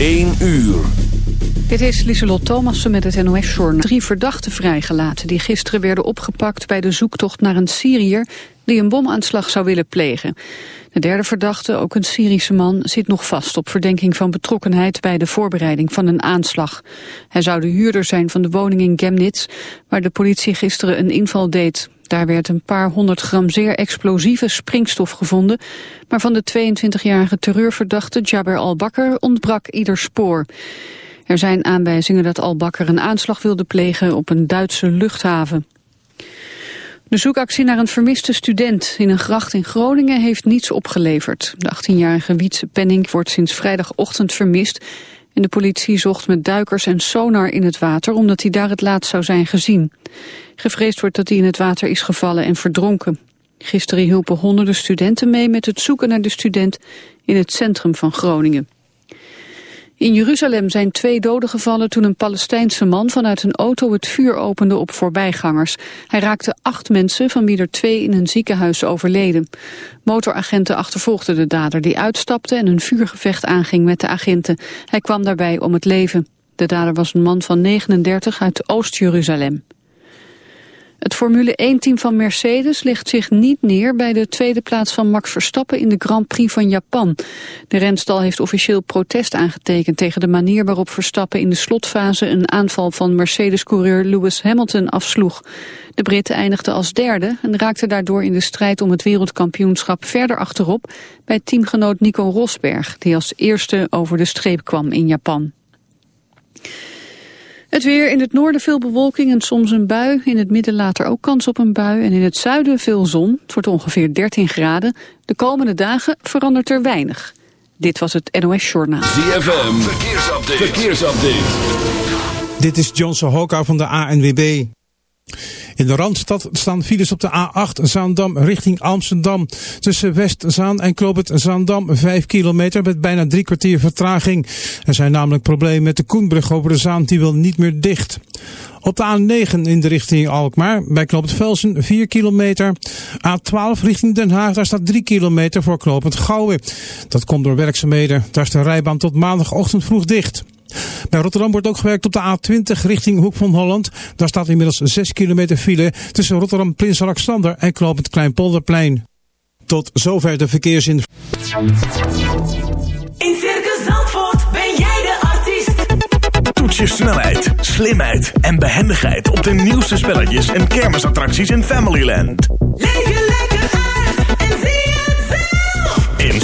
1 uur. Dit is Lieselot Thomassen met het NOS-journaal. Drie verdachten vrijgelaten die gisteren werden opgepakt bij de zoektocht naar een Syriër die een bomaanslag zou willen plegen. De derde verdachte, ook een Syrische man, zit nog vast op verdenking van betrokkenheid bij de voorbereiding van een aanslag. Hij zou de huurder zijn van de woning in Gemnitz, waar de politie gisteren een inval deed. Daar werd een paar honderd gram zeer explosieve springstof gevonden, maar van de 22-jarige terreurverdachte Jaber al-Bakr ontbrak ieder spoor. Er zijn aanwijzingen dat al-Bakr een aanslag wilde plegen op een Duitse luchthaven. De zoekactie naar een vermiste student in een gracht in Groningen heeft niets opgeleverd. De 18-jarige Wietse Penning wordt sinds vrijdagochtend vermist... en de politie zocht met duikers en sonar in het water... omdat hij daar het laatst zou zijn gezien. Gevreesd wordt dat hij in het water is gevallen en verdronken. Gisteren hielpen honderden studenten mee met het zoeken naar de student... in het centrum van Groningen. In Jeruzalem zijn twee doden gevallen toen een Palestijnse man vanuit een auto het vuur opende op voorbijgangers. Hij raakte acht mensen, van wie er twee in een ziekenhuis overleden. Motoragenten achtervolgden de dader die uitstapte en een vuurgevecht aanging met de agenten. Hij kwam daarbij om het leven. De dader was een man van 39 uit Oost-Jeruzalem. Het Formule 1-team van Mercedes ligt zich niet neer bij de tweede plaats van Max Verstappen in de Grand Prix van Japan. De renstal heeft officieel protest aangetekend tegen de manier waarop Verstappen in de slotfase een aanval van Mercedes-coureur Lewis Hamilton afsloeg. De Britten eindigden als derde en raakten daardoor in de strijd om het wereldkampioenschap verder achterop bij teamgenoot Nico Rosberg, die als eerste over de streep kwam in Japan. Het weer in het noorden veel bewolking en soms een bui. In het midden later ook kans op een bui. En in het zuiden veel zon. Het wordt ongeveer 13 graden. De komende dagen verandert er weinig. Dit was het NOS Journaal. ZFM, verkeersupdate. verkeersupdate. Dit is Johnson Hoka van de ANWB. In de Randstad staan files op de A8 Zaandam richting Amsterdam. Tussen West-Zaan en Kloopert Zaandam 5 kilometer met bijna drie kwartier vertraging. Er zijn namelijk problemen met de Koenbrug over de Zaan, die wil niet meer dicht. Op de A9 in de richting Alkmaar, bij Knoopend Velsen 4 kilometer. A12 richting Den Haag, daar staat 3 kilometer voor Knoopend Gouwen. Dat komt door werkzaamheden. Daar is de rijbaan tot maandagochtend vroeg dicht. Bij Rotterdam wordt ook gewerkt op de A20 richting Hoek van Holland. Daar staat inmiddels 6 kilometer file tussen Rotterdam Prins Alexander en Klopend Kleinpolderplein. Tot zover de verkeersin. In Circus Zandvoort ben jij de artiest. Toets je snelheid, slimheid en behendigheid op de nieuwste spelletjes en kermisattracties in Familyland. Leef je lekker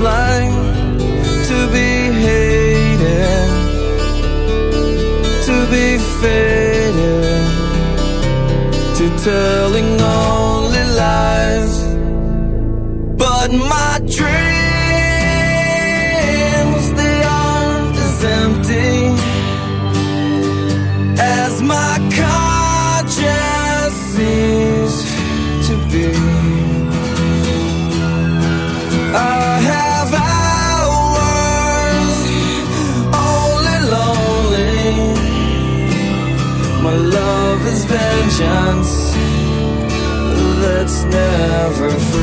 like to be hated, to be faded, to telling only lies. But my never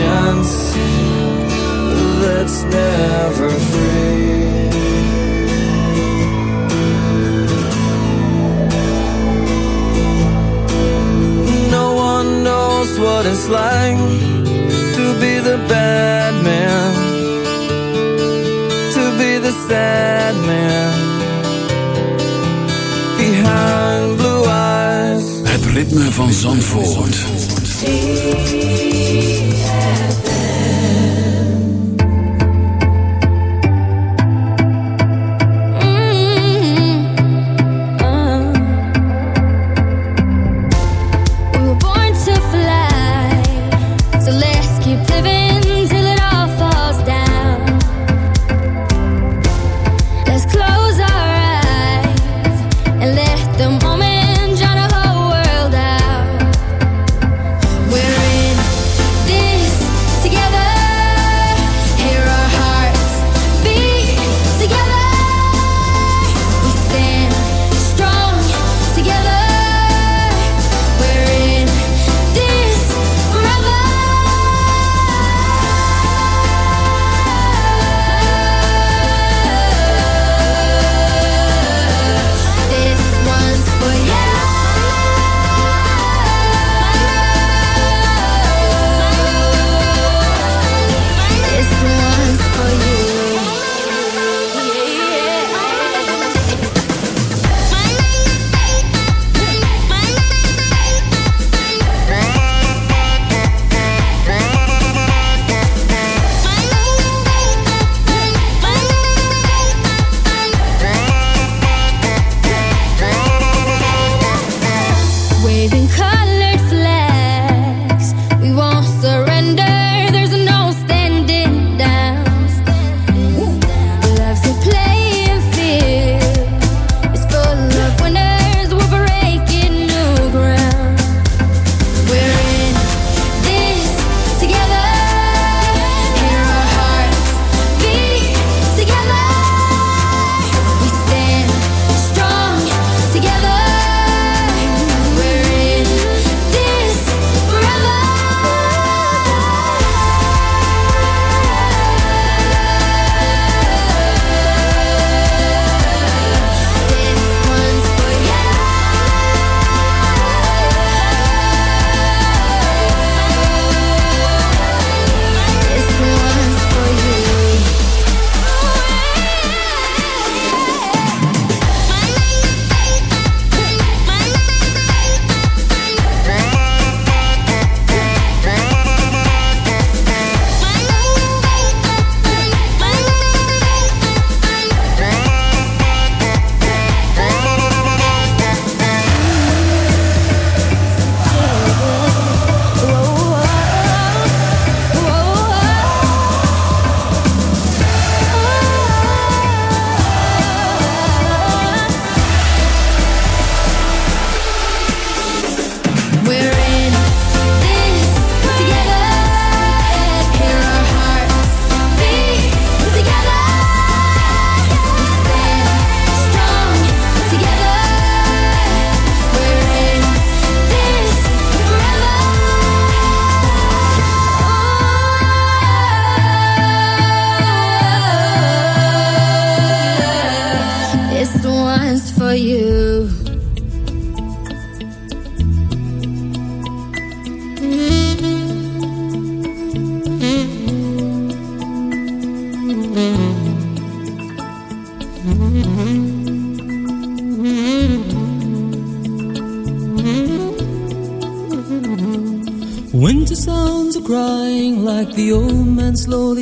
conscience that's never free. No one knows what it's like to be the bad man, to be the sad man. Behind blue eyes. Het ritme van Zandvoort.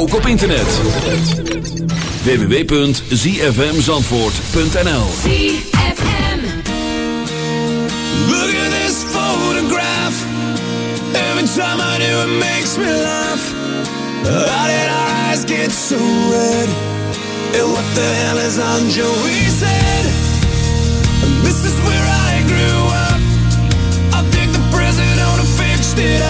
ook op internet. www.zfmzandvoort.nl ZFM Look at this photograph. Every time I do it makes me laugh. How did our eyes get so red? And what the hell is on Joey's head This is where I grew up. I think the prison owner fixed it up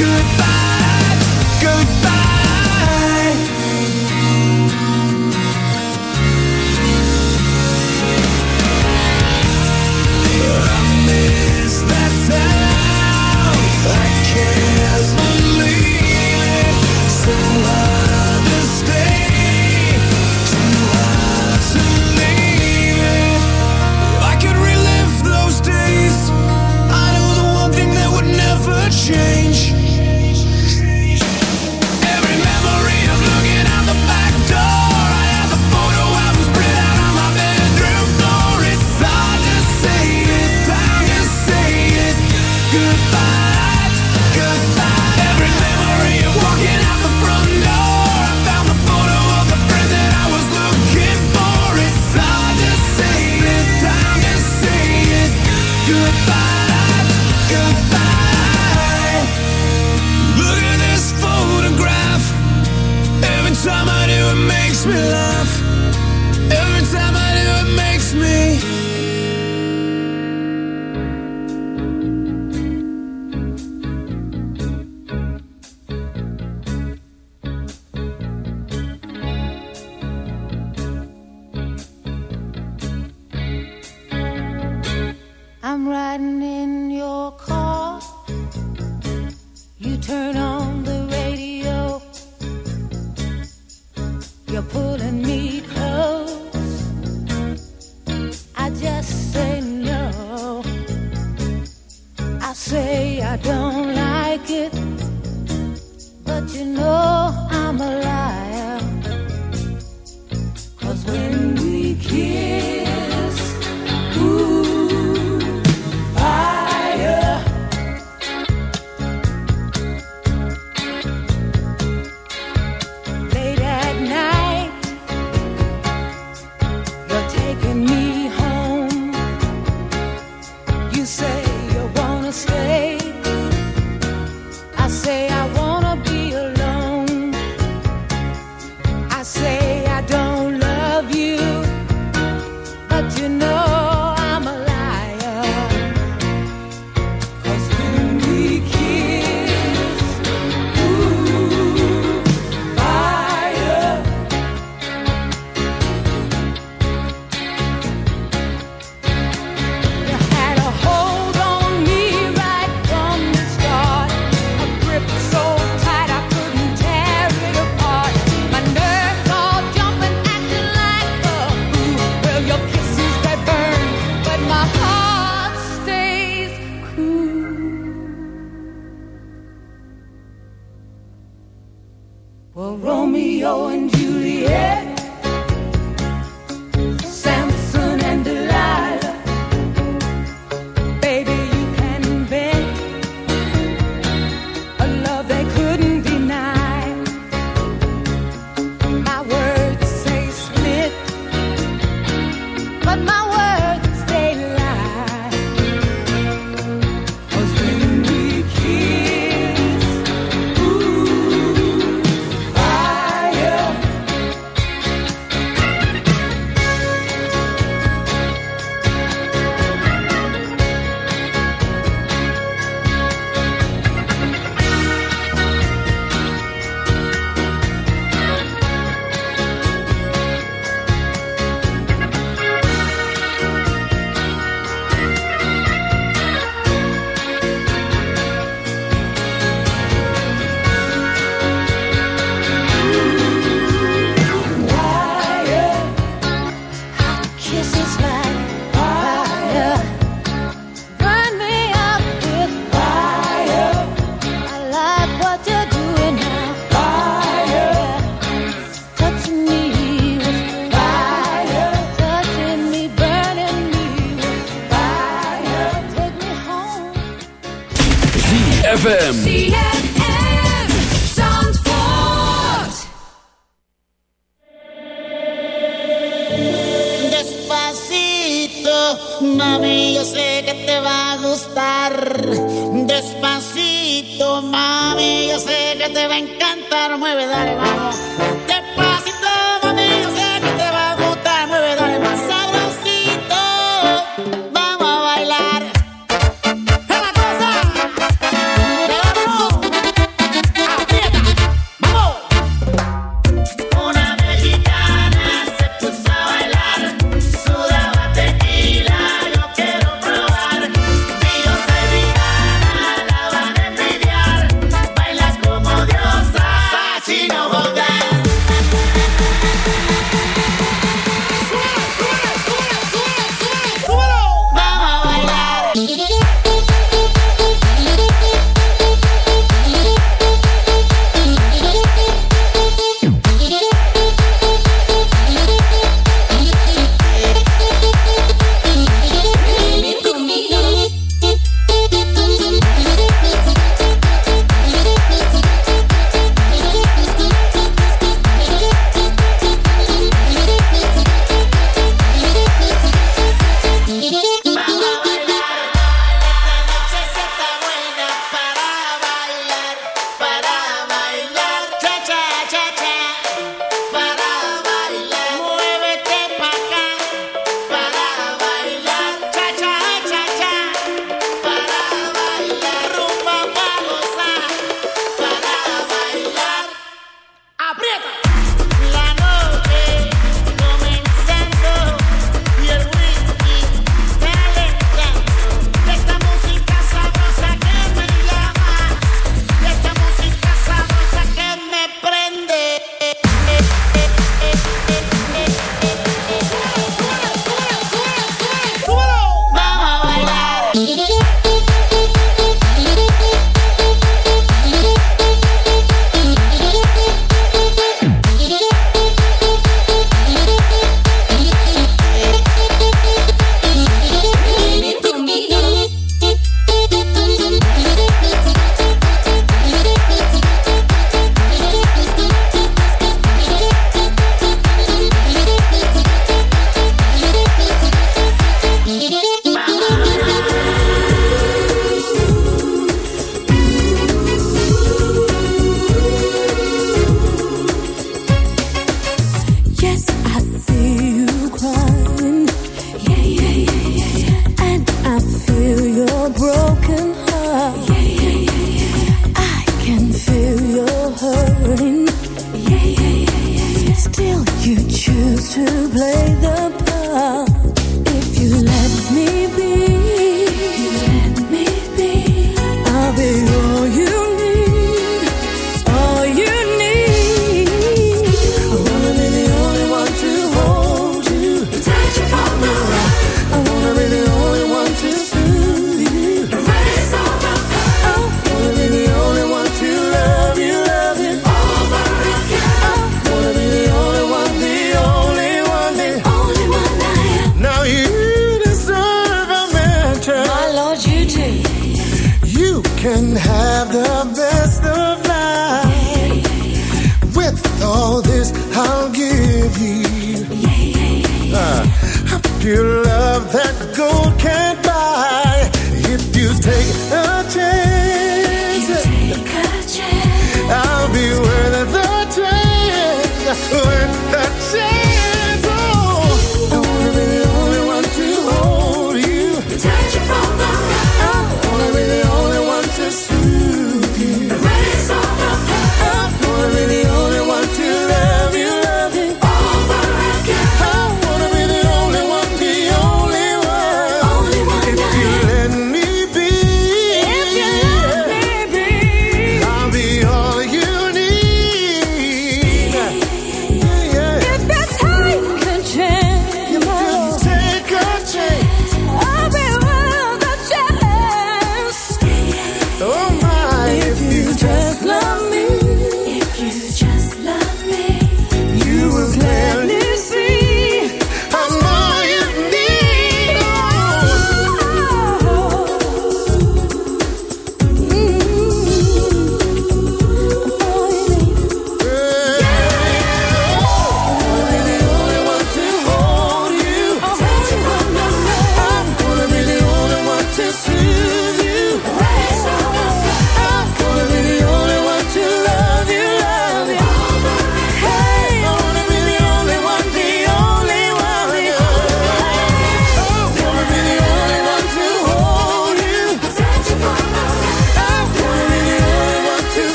good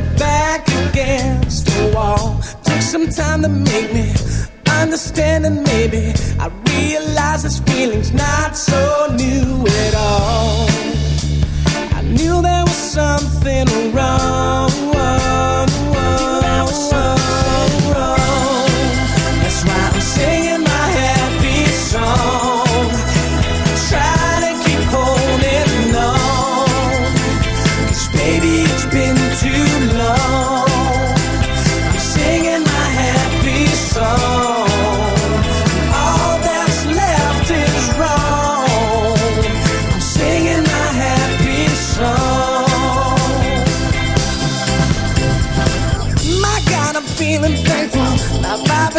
My back